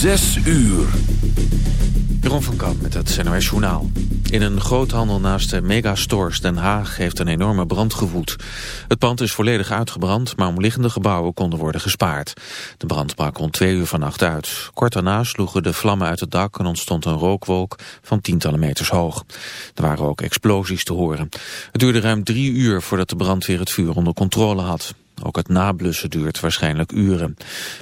Zes uur. Jeroen van Kamp met het NOS Journaal. In een groothandel naast de Megastores Den Haag heeft een enorme brand gewoed. Het pand is volledig uitgebrand, maar omliggende gebouwen konden worden gespaard. De brand brak rond twee uur vannacht uit. Kort daarna sloegen de vlammen uit het dak en ontstond een rookwolk van tientallen meters hoog. Er waren ook explosies te horen. Het duurde ruim drie uur voordat de brandweer het vuur onder controle had. Ook het nablussen duurt waarschijnlijk uren.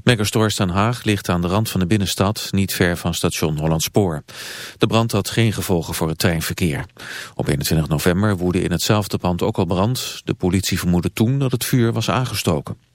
Megastore Den Haag ligt aan de rand van de binnenstad, niet ver van station Hollandspoor. De brand had geen gevolgen voor het treinverkeer. Op 21 november woedde in hetzelfde pand ook al brand. De politie vermoedde toen dat het vuur was aangestoken.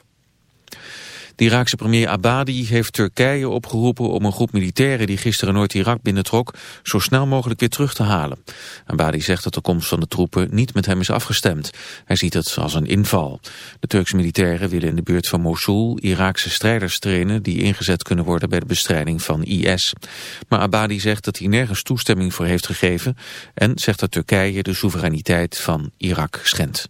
De Iraakse premier Abadi heeft Turkije opgeroepen om een groep militairen die gisteren Noord-Irak binnentrok zo snel mogelijk weer terug te halen. Abadi zegt dat de komst van de troepen niet met hem is afgestemd. Hij ziet het als een inval. De Turkse militairen willen in de buurt van Mosul Iraakse strijders trainen die ingezet kunnen worden bij de bestrijding van IS. Maar Abadi zegt dat hij nergens toestemming voor heeft gegeven en zegt dat Turkije de soevereiniteit van Irak schendt.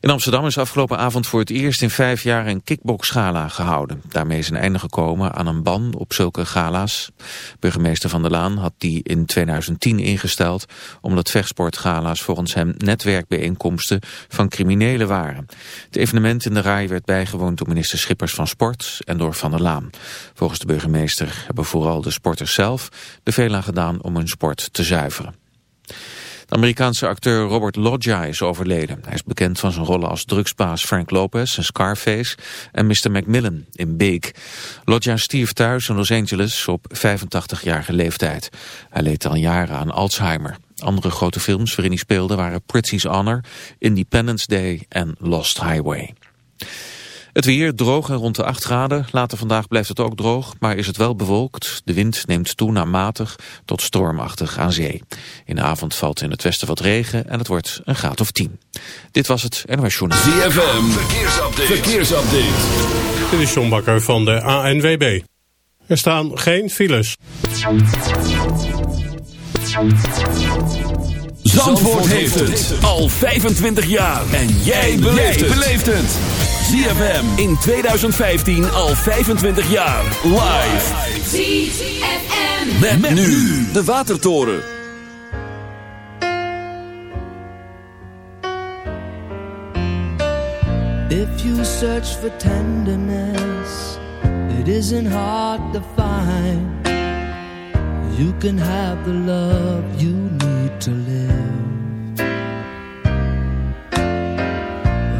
In Amsterdam is afgelopen avond voor het eerst in vijf jaar een kickbox-gala gehouden. Daarmee is een einde gekomen aan een ban op zulke gala's. Burgemeester Van der Laan had die in 2010 ingesteld... omdat vechtsportgala's volgens hem netwerkbijeenkomsten van criminelen waren. Het evenement in de RAI werd bijgewoond door minister Schippers van Sport en door Van der Laan. Volgens de burgemeester hebben vooral de sporters zelf er veel aan gedaan om hun sport te zuiveren. De Amerikaanse acteur Robert Loggia is overleden. Hij is bekend van zijn rollen als drugsbaas Frank Lopez in Scarface en Mr. Macmillan in Big. Loggia stierf thuis in Los Angeles op 85-jarige leeftijd. Hij leed al jaren aan Alzheimer. Andere grote films waarin hij speelde waren Pritzi's Honor, Independence Day en Lost Highway. Het weer droog en rond de 8 graden. Later vandaag blijft het ook droog, maar is het wel bewolkt. De wind neemt toe naar matig tot stormachtig aan zee. In de avond valt in het westen wat regen en het wordt een graad of 10. Dit was het NOS Journaal. ZFM, verkeersupdate. verkeersupdate. Dit is John Bakker van de ANWB. Er staan geen files. Zandvoort heeft het al 25 jaar. En jij beleeft het. ZFM in 2015 al 25 jaar. Live. ZFM. Met, met nu de Watertoren. If you search for tenderness, it isn't hard to find. You can have the love you need to live.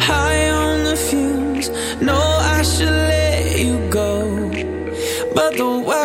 high on the. No, I should let you go, but the way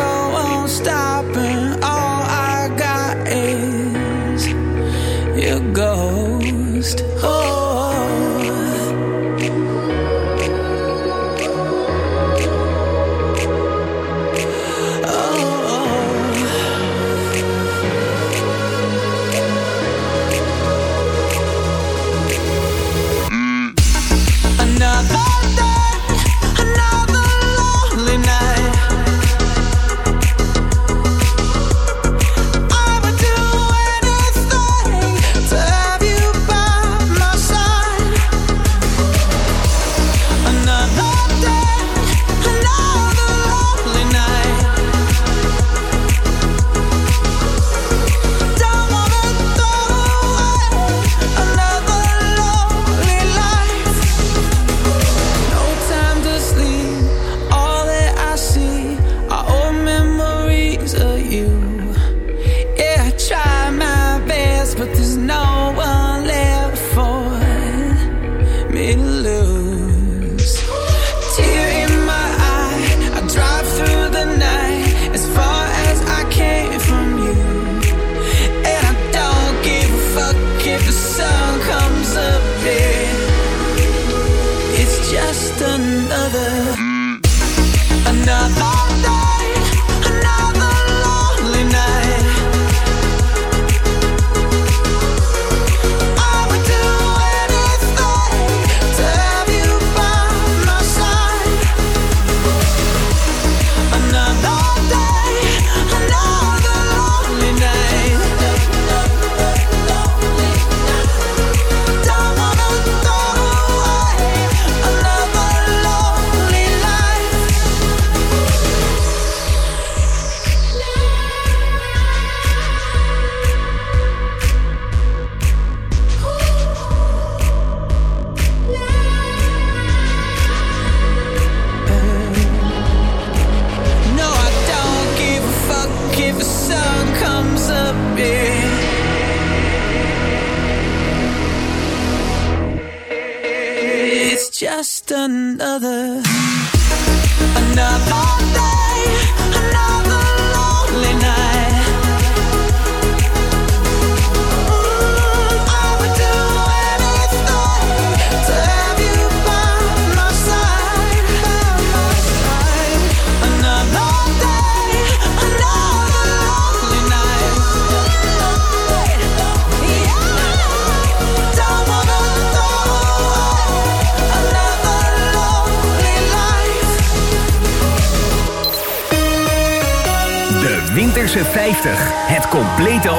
Het complete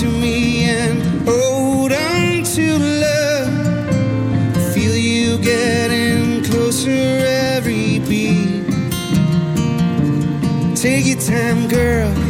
to me and hold on to love. I feel you getting closer every beat. Take your time, girl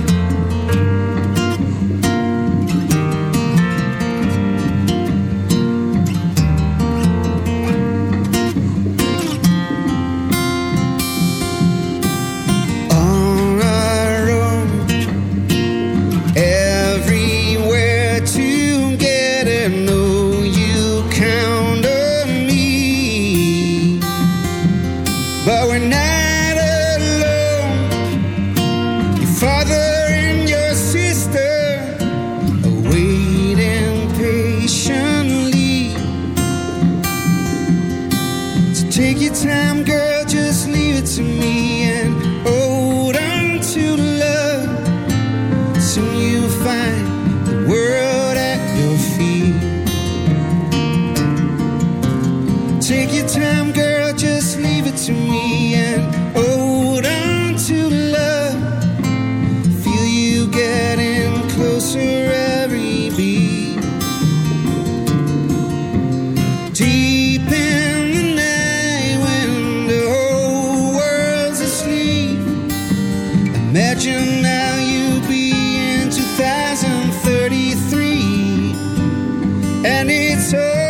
say.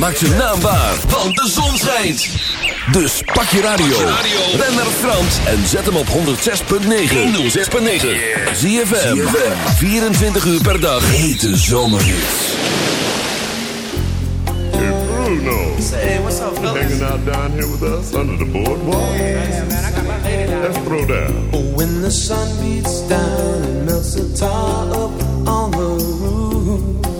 maak zijn naam waar, want de zon schijnt. Dus pak je radio, Renner naar Frans en zet hem op 106.9. 106.9. Zie je 24 uur per dag. Hete zomerhits. Bruno. Hey, what's up, fellas? Hanging out down here with us under the boardwalk. Oh, yeah, man, I got my lady down. Let's throw down. Oh, when the sun beats down and melts the tar up on the roof.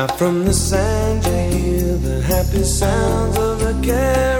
Now from the sand you hear the happy sounds of a carol.